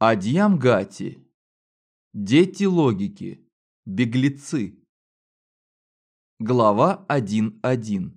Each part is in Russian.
Адьям Гати. Дети логики. Беглецы. Глава 1.1.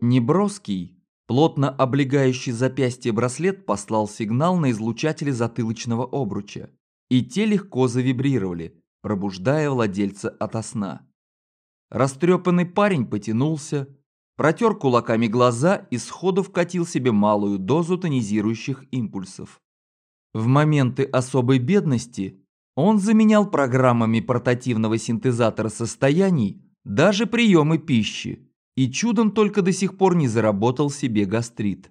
Неброский, плотно облегающий запястье браслет послал сигнал на излучатели затылочного обруча, и те легко завибрировали, пробуждая владельца ото сна. Растрепанный парень потянулся, протер кулаками глаза и сходу вкатил себе малую дозу тонизирующих импульсов. В моменты особой бедности он заменял программами портативного синтезатора состояний даже приемы пищи, и чудом только до сих пор не заработал себе гастрит.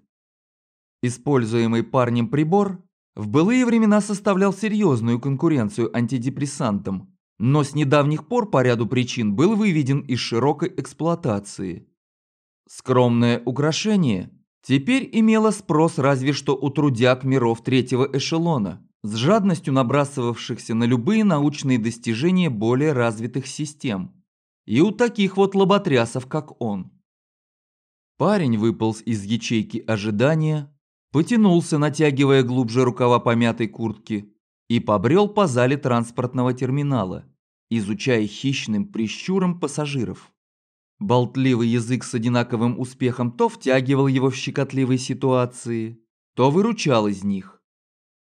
Используемый парнем прибор в былые времена составлял серьезную конкуренцию антидепрессантам, но с недавних пор по ряду причин был выведен из широкой эксплуатации. Скромное украшение теперь имело спрос разве что у трудяг миров третьего эшелона, с жадностью набрасывавшихся на любые научные достижения более развитых систем – и у таких вот лоботрясов, как он. Парень выполз из ячейки ожидания, потянулся, натягивая глубже рукава помятой куртки, и побрел по зале транспортного терминала, изучая хищным прищуром пассажиров. Болтливый язык с одинаковым успехом то втягивал его в щекотливые ситуации, то выручал из них.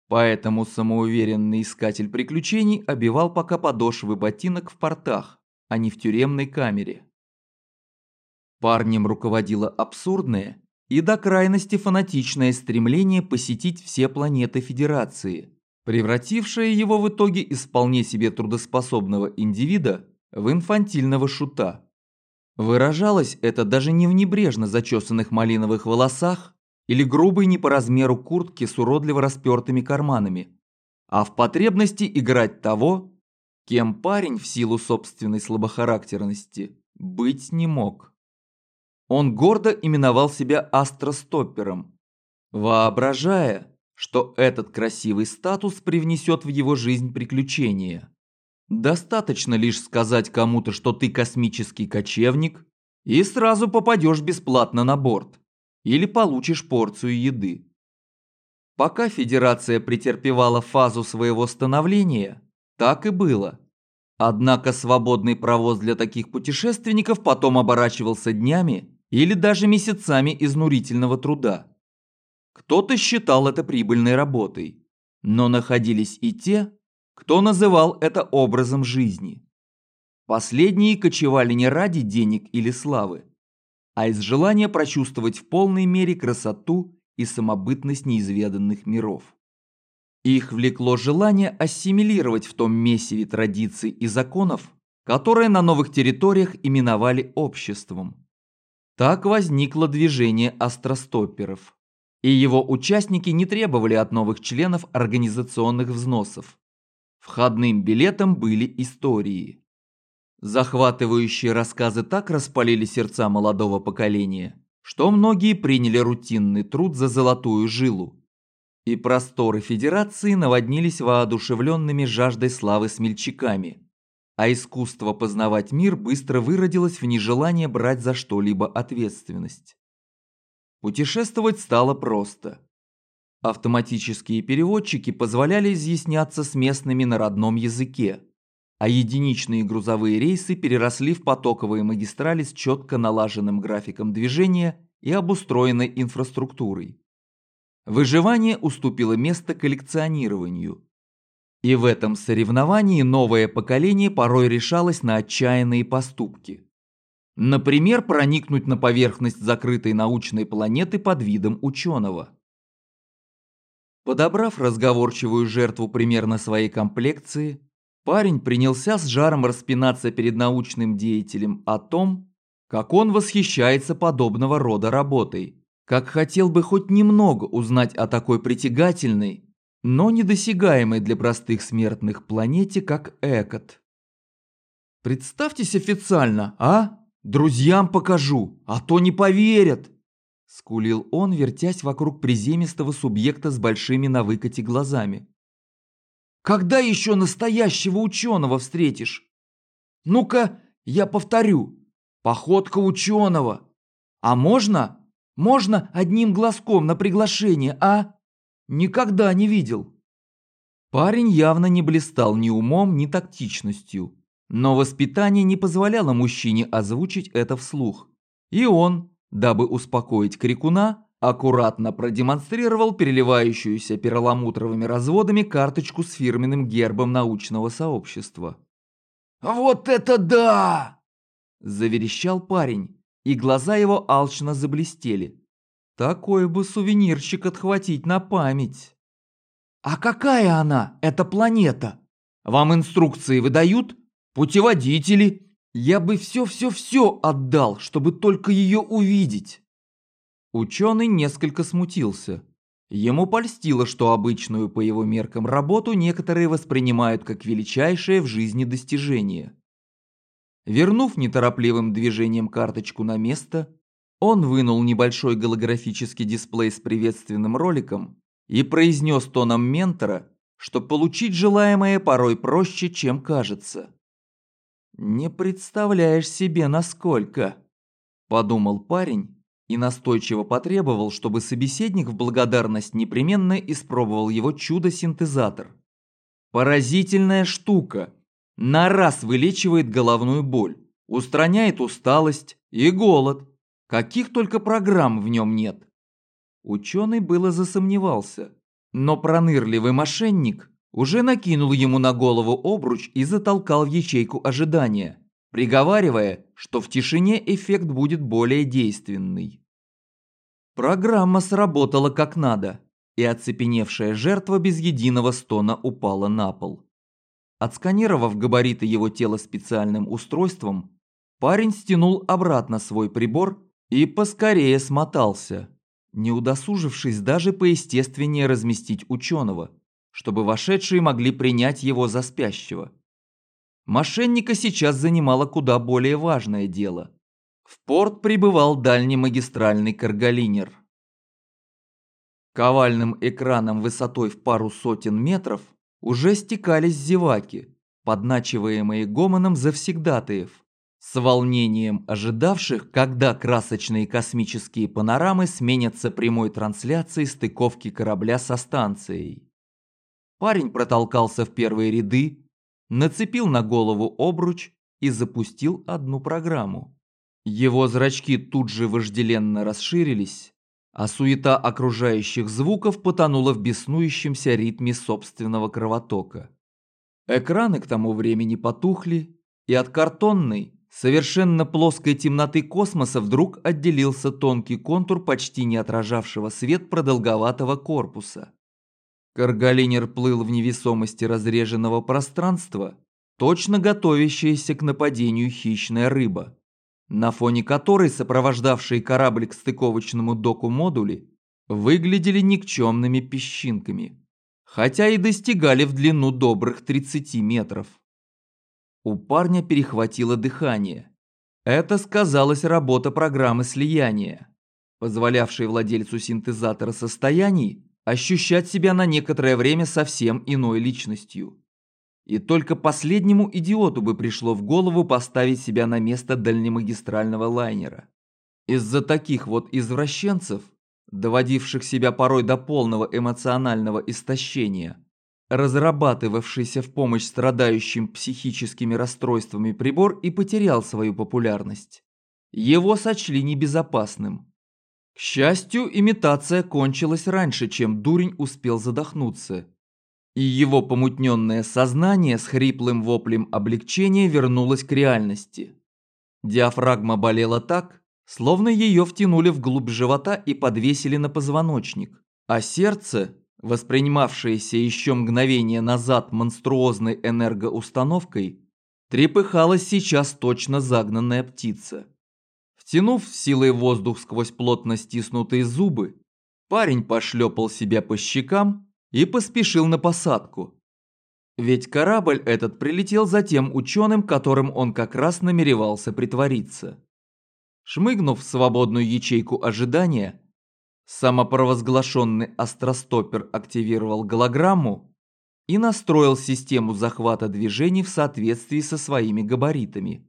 Поэтому самоуверенный искатель приключений обивал пока подошвы ботинок в портах, а не в тюремной камере. Парнем руководило абсурдное и до крайности фанатичное стремление посетить все планеты Федерации, превратившее его в итоге из вполне себе трудоспособного индивида в инфантильного шута. Выражалось это даже не в небрежно зачесанных малиновых волосах или грубой не по размеру куртке с уродливо распертыми карманами, а в потребности играть того, кем парень в силу собственной слабохарактерности быть не мог. Он гордо именовал себя астростоппером, воображая, что этот красивый статус привнесет в его жизнь приключения. Достаточно лишь сказать кому-то, что ты космический кочевник, и сразу попадешь бесплатно на борт или получишь порцию еды. Пока Федерация претерпевала фазу своего становления, так и было. Однако свободный провоз для таких путешественников потом оборачивался днями или даже месяцами изнурительного труда. Кто-то считал это прибыльной работой, но находились и те, кто называл это образом жизни. Последние кочевали не ради денег или славы, а из желания прочувствовать в полной мере красоту и самобытность неизведанных миров. Их влекло желание ассимилировать в том месиве традиций и законов, которые на новых территориях именовали обществом. Так возникло движение астростопперов, и его участники не требовали от новых членов организационных взносов. Входным билетом были истории. Захватывающие рассказы так распалили сердца молодого поколения, что многие приняли рутинный труд за золотую жилу и просторы Федерации наводнились воодушевленными жаждой славы смельчаками, а искусство познавать мир быстро выродилось в нежелание брать за что-либо ответственность. Путешествовать стало просто. Автоматические переводчики позволяли изъясняться с местными на родном языке, а единичные грузовые рейсы переросли в потоковые магистрали с четко налаженным графиком движения и обустроенной инфраструктурой. Выживание уступило место коллекционированию. И в этом соревновании новое поколение порой решалось на отчаянные поступки. Например, проникнуть на поверхность закрытой научной планеты под видом ученого. Подобрав разговорчивую жертву примерно своей комплекции, парень принялся с жаром распинаться перед научным деятелем о том, как он восхищается подобного рода работой как хотел бы хоть немного узнать о такой притягательной, но недосягаемой для простых смертных планете, как Экот. Представьтесь официально, а? Друзьям покажу, а то не поверят. Скулил он, вертясь вокруг приземистого субъекта с большими на выкате глазами. Когда еще настоящего ученого встретишь? Ну-ка, я повторю. Походка ученого. А можно? Можно одним глазком на приглашение, а? Никогда не видел. Парень явно не блистал ни умом, ни тактичностью. Но воспитание не позволяло мужчине озвучить это вслух. И он, дабы успокоить крикуна, аккуратно продемонстрировал переливающуюся перламутровыми разводами карточку с фирменным гербом научного сообщества. «Вот это да!» – заверещал парень, и глаза его алчно заблестели. Такой бы сувенирчик отхватить на память. «А какая она, эта планета? Вам инструкции выдают? Путеводители? Я бы все-все-все отдал, чтобы только ее увидеть!» Ученый несколько смутился. Ему польстило, что обычную по его меркам работу некоторые воспринимают как величайшее в жизни достижение. Вернув неторопливым движением карточку на место, он вынул небольшой голографический дисплей с приветственным роликом и произнес тоном ментора, что получить желаемое порой проще, чем кажется. «Не представляешь себе, насколько», – подумал парень и настойчиво потребовал, чтобы собеседник в благодарность непременно испробовал его чудо-синтезатор. Поразительная штука. На раз вылечивает головную боль, устраняет усталость и голод. Каких только программ в нем нет. Ученый было засомневался, но пронырливый мошенник уже накинул ему на голову обруч и затолкал в ячейку ожидания, приговаривая, что в тишине эффект будет более действенный. Программа сработала как надо, и оцепеневшая жертва без единого стона упала на пол. Отсканировав габариты его тела специальным устройством, парень стянул обратно свой прибор и поскорее смотался, не удосужившись даже поестественнее разместить ученого, чтобы вошедшие могли принять его за спящего. Мошенника сейчас занимало куда более важное дело в порт прибывал дальний магистральный карголинер. К овальным экранам высотой в пару сотен метров уже стекались зеваки, подначиваемые гомоном завсегдатаев, с волнением ожидавших, когда красочные космические панорамы сменятся прямой трансляцией стыковки корабля со станцией. Парень протолкался в первые ряды, нацепил на голову обруч и запустил одну программу. Его зрачки тут же вожделенно расширились, а суета окружающих звуков потонула в беснующемся ритме собственного кровотока. Экраны к тому времени потухли, и от картонной, совершенно плоской темноты космоса вдруг отделился тонкий контур почти не отражавшего свет продолговатого корпуса. Каргалинер плыл в невесомости разреженного пространства, точно готовящаяся к нападению хищная рыба на фоне которой сопровождавшие корабль к стыковочному доку модули выглядели никчемными песчинками, хотя и достигали в длину добрых 30 метров. У парня перехватило дыхание. Это сказалась работа программы слияния, позволявшей владельцу синтезатора состояний ощущать себя на некоторое время совсем иной личностью. И только последнему идиоту бы пришло в голову поставить себя на место дальнемагистрального лайнера. Из-за таких вот извращенцев, доводивших себя порой до полного эмоционального истощения, разрабатывавшийся в помощь страдающим психическими расстройствами прибор и потерял свою популярность. Его сочли небезопасным. К счастью, имитация кончилась раньше, чем дурень успел задохнуться – и его помутненное сознание с хриплым воплем облегчения вернулось к реальности. Диафрагма болела так, словно ее втянули вглубь живота и подвесили на позвоночник, а сердце, воспринимавшееся еще мгновение назад монструозной энергоустановкой, трепыхалась сейчас точно загнанная птица. Втянув силой воздух сквозь плотно стиснутые зубы, парень пошлепал себя по щекам и поспешил на посадку. Ведь корабль этот прилетел за тем ученым, которым он как раз намеревался притвориться. Шмыгнув в свободную ячейку ожидания, самопровозглашенный астростопер активировал голограмму и настроил систему захвата движений в соответствии со своими габаритами.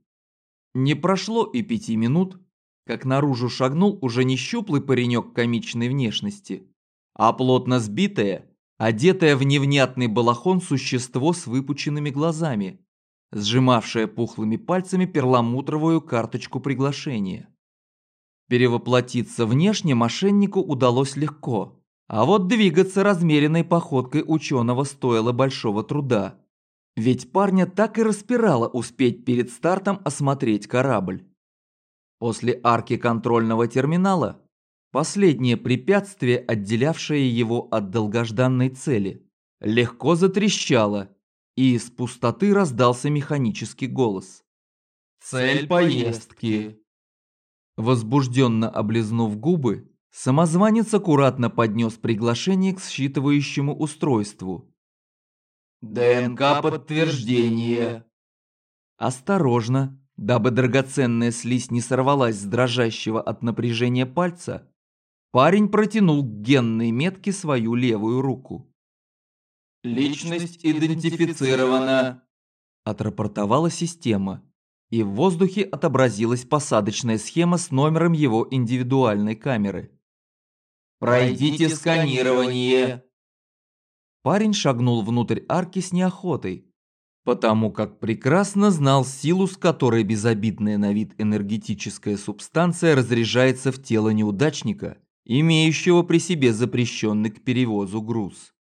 Не прошло и пяти минут, как наружу шагнул уже не щуплый паренек комичной внешности, а плотно сбитое, одетое в невнятный балахон существо с выпученными глазами, сжимавшее пухлыми пальцами перламутровую карточку приглашения. Перевоплотиться внешне мошеннику удалось легко, а вот двигаться размеренной походкой ученого стоило большого труда. Ведь парня так и распирало успеть перед стартом осмотреть корабль. После арки контрольного терминала последнее препятствие, отделявшее его от долгожданной цели, легко затрещало, и из пустоты раздался механический голос. «Цель поездки!» Возбужденно облизнув губы, самозванец аккуратно поднес приглашение к считывающему устройству. ДНК подтверждение. Осторожно, дабы драгоценная слизь не сорвалась с дрожащего от напряжения пальца, парень протянул к генной метке свою левую руку. «Личность идентифицирована», – отрапортовала система, и в воздухе отобразилась посадочная схема с номером его индивидуальной камеры. «Пройдите сканирование». Парень шагнул внутрь арки с неохотой, потому как прекрасно знал силу, с которой безобидная на вид энергетическая субстанция разряжается в тело неудачника, имеющего при себе запрещенный к перевозу груз.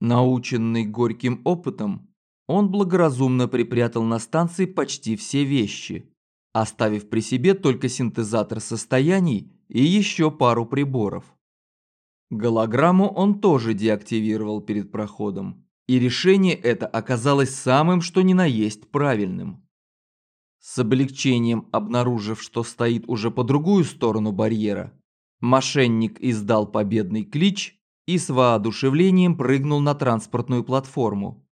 Наученный горьким опытом, он благоразумно припрятал на станции почти все вещи, оставив при себе только синтезатор состояний и еще пару приборов. Голограмму он тоже деактивировал перед проходом, и решение это оказалось самым что ни на есть правильным. С облегчением обнаружив, что стоит уже по другую сторону барьера, мошенник издал победный клич и с воодушевлением прыгнул на транспортную платформу.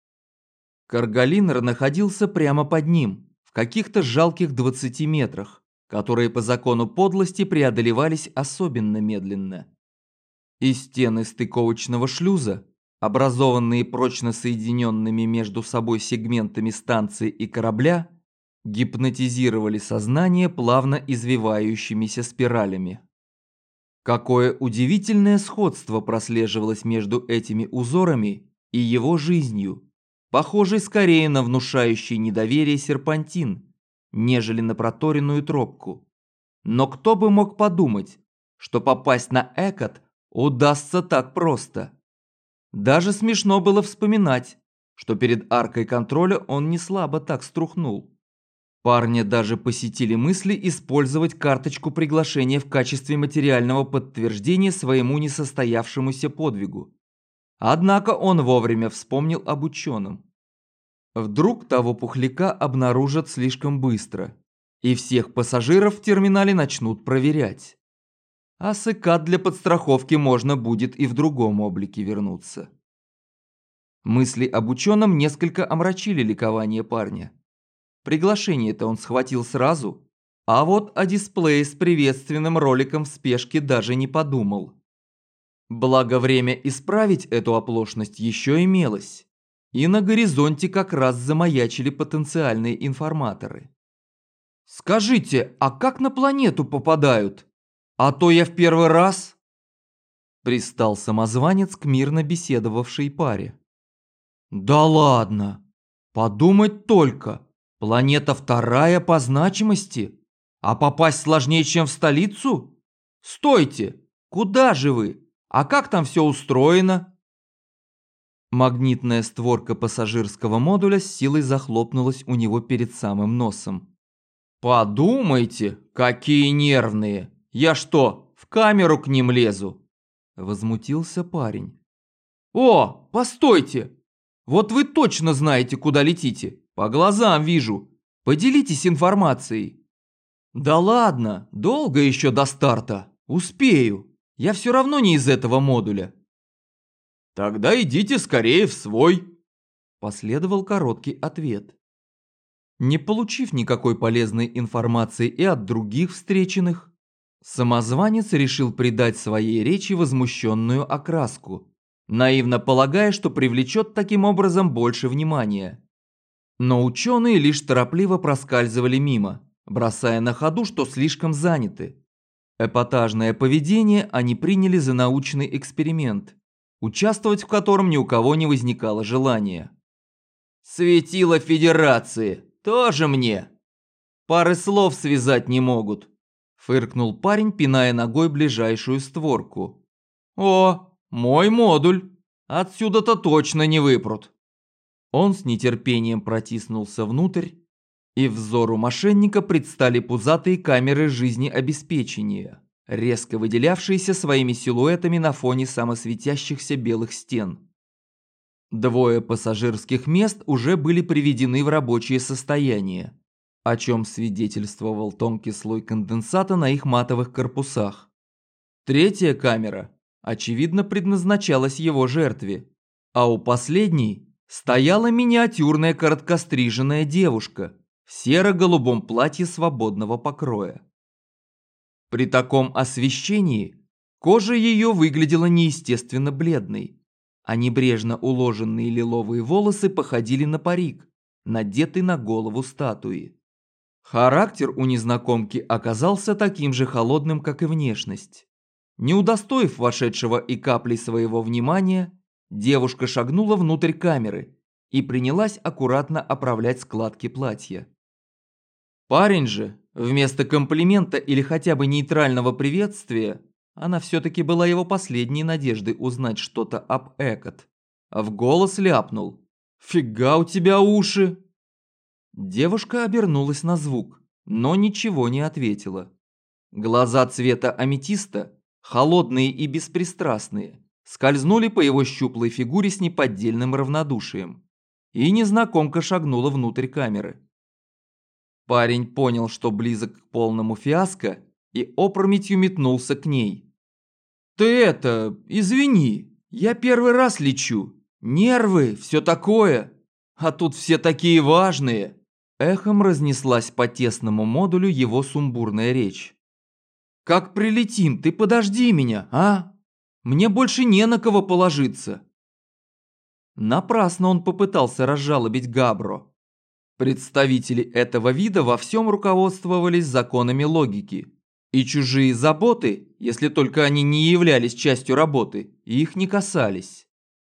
Каргалинер находился прямо под ним, в каких-то жалких 20 метрах, которые по закону подлости преодолевались особенно медленно. И стены стыковочного шлюза, образованные прочно соединенными между собой сегментами станции и корабля, гипнотизировали сознание плавно извивающимися спиралями. Какое удивительное сходство прослеживалось между этими узорами и его жизнью, похожей скорее на внушающий недоверие серпантин, нежели на проторенную тропку. Но кто бы мог подумать, что попасть на Экот удастся так просто. Даже смешно было вспоминать, что перед аркой контроля он не слабо так струхнул. Парня даже посетили мысли использовать карточку приглашения в качестве материального подтверждения своему несостоявшемуся подвигу. Однако он вовремя вспомнил об ученом. Вдруг того пухляка обнаружат слишком быстро, и всех пассажиров в терминале начнут проверять. А с ИК для подстраховки можно будет и в другом облике вернуться. Мысли об ученом несколько омрачили ликование парня. Приглашение-то он схватил сразу, а вот о дисплее с приветственным роликом в спешке даже не подумал. Благо время исправить эту оплошность еще имелось, и на горизонте как раз замаячили потенциальные информаторы. «Скажите, а как на планету попадают? А то я в первый раз...» Пристал самозванец к мирно беседовавшей паре. «Да ладно! Подумать только! Планета вторая по значимости? А попасть сложнее, чем в столицу? Стойте! Куда же вы? А как там все устроено? Магнитная створка пассажирского модуля с силой захлопнулась у него перед самым носом. «Подумайте, какие нервные! Я что, в камеру к ним лезу?» Возмутился парень. «О, постойте! Вот вы точно знаете, куда летите. По глазам вижу. Поделитесь информацией. Да ладно, долго еще до старта. Успею. Я все равно не из этого модуля. Тогда идите скорее в свой. Последовал короткий ответ. Не получив никакой полезной информации и от других встреченных, самозванец решил придать своей речи возмущенную окраску наивно полагая, что привлечет таким образом больше внимания. Но ученые лишь торопливо проскальзывали мимо, бросая на ходу, что слишком заняты. Эпатажное поведение они приняли за научный эксперимент, участвовать в котором ни у кого не возникало желания. «Светило Федерации! Тоже мне!» «Пары слов связать не могут!» Фыркнул парень, пиная ногой ближайшую створку. «О, мой модуль! Отсюда-то точно не выпрут!» Он с нетерпением протиснулся внутрь, и взору мошенника предстали пузатые камеры жизнеобеспечения, резко выделявшиеся своими силуэтами на фоне самосветящихся белых стен. Двое пассажирских мест уже были приведены в рабочее состояние, о чем свидетельствовал тонкий слой конденсата на их матовых корпусах. Третья камера, очевидно, предназначалась его жертве, а у последней стояла миниатюрная короткостриженная девушка в серо-голубом платье свободного покроя. При таком освещении кожа ее выглядела неестественно бледной, а небрежно уложенные лиловые волосы походили на парик, надетый на голову статуи. Характер у незнакомки оказался таким же холодным, как и внешность. Не удостоив вошедшего и капли своего внимания, девушка шагнула внутрь камеры и принялась аккуратно оправлять складки платья. Парень же, вместо комплимента или хотя бы нейтрального приветствия, она все-таки была его последней надеждой узнать что-то об Экот, в голос ляпнул. «Фига у тебя уши!» Девушка обернулась на звук, но ничего не ответила. Глаза цвета аметиста, холодные и беспристрастные, скользнули по его щуплой фигуре с неподдельным равнодушием. И незнакомка шагнула внутрь камеры. Парень понял, что близок к полному фиаско, и опрометью метнулся к ней. «Ты это, извини, я первый раз лечу. Нервы, все такое. А тут все такие важные». Эхом разнеслась по тесному модулю его сумбурная речь. «Как прилетим, ты подожди меня, а? Мне больше не на кого положиться». Напрасно он попытался разжалобить Габро. Представители этого вида во всем руководствовались законами логики. И чужие заботы, если только они не являлись частью работы, их не касались.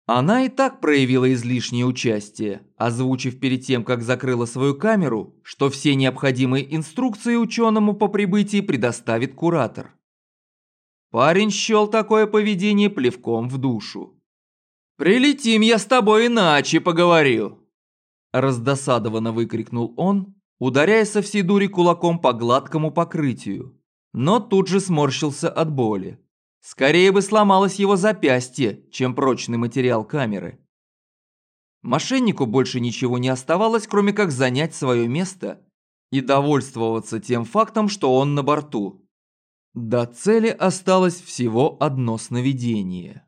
Она и так проявила излишнее участие, озвучив перед тем, как закрыла свою камеру, что все необходимые инструкции ученому по прибытии предоставит куратор. Парень счел такое поведение плевком в душу. «Прилетим, я с тобой иначе поговорю!» Раздосадованно выкрикнул он, ударяя со всей дури кулаком по гладкому покрытию, но тут же сморщился от боли. Скорее бы сломалось его запястье, чем прочный материал камеры. Мошеннику больше ничего не оставалось, кроме как занять свое место и довольствоваться тем фактом, что он на борту. До цели осталось всего одно сновидение.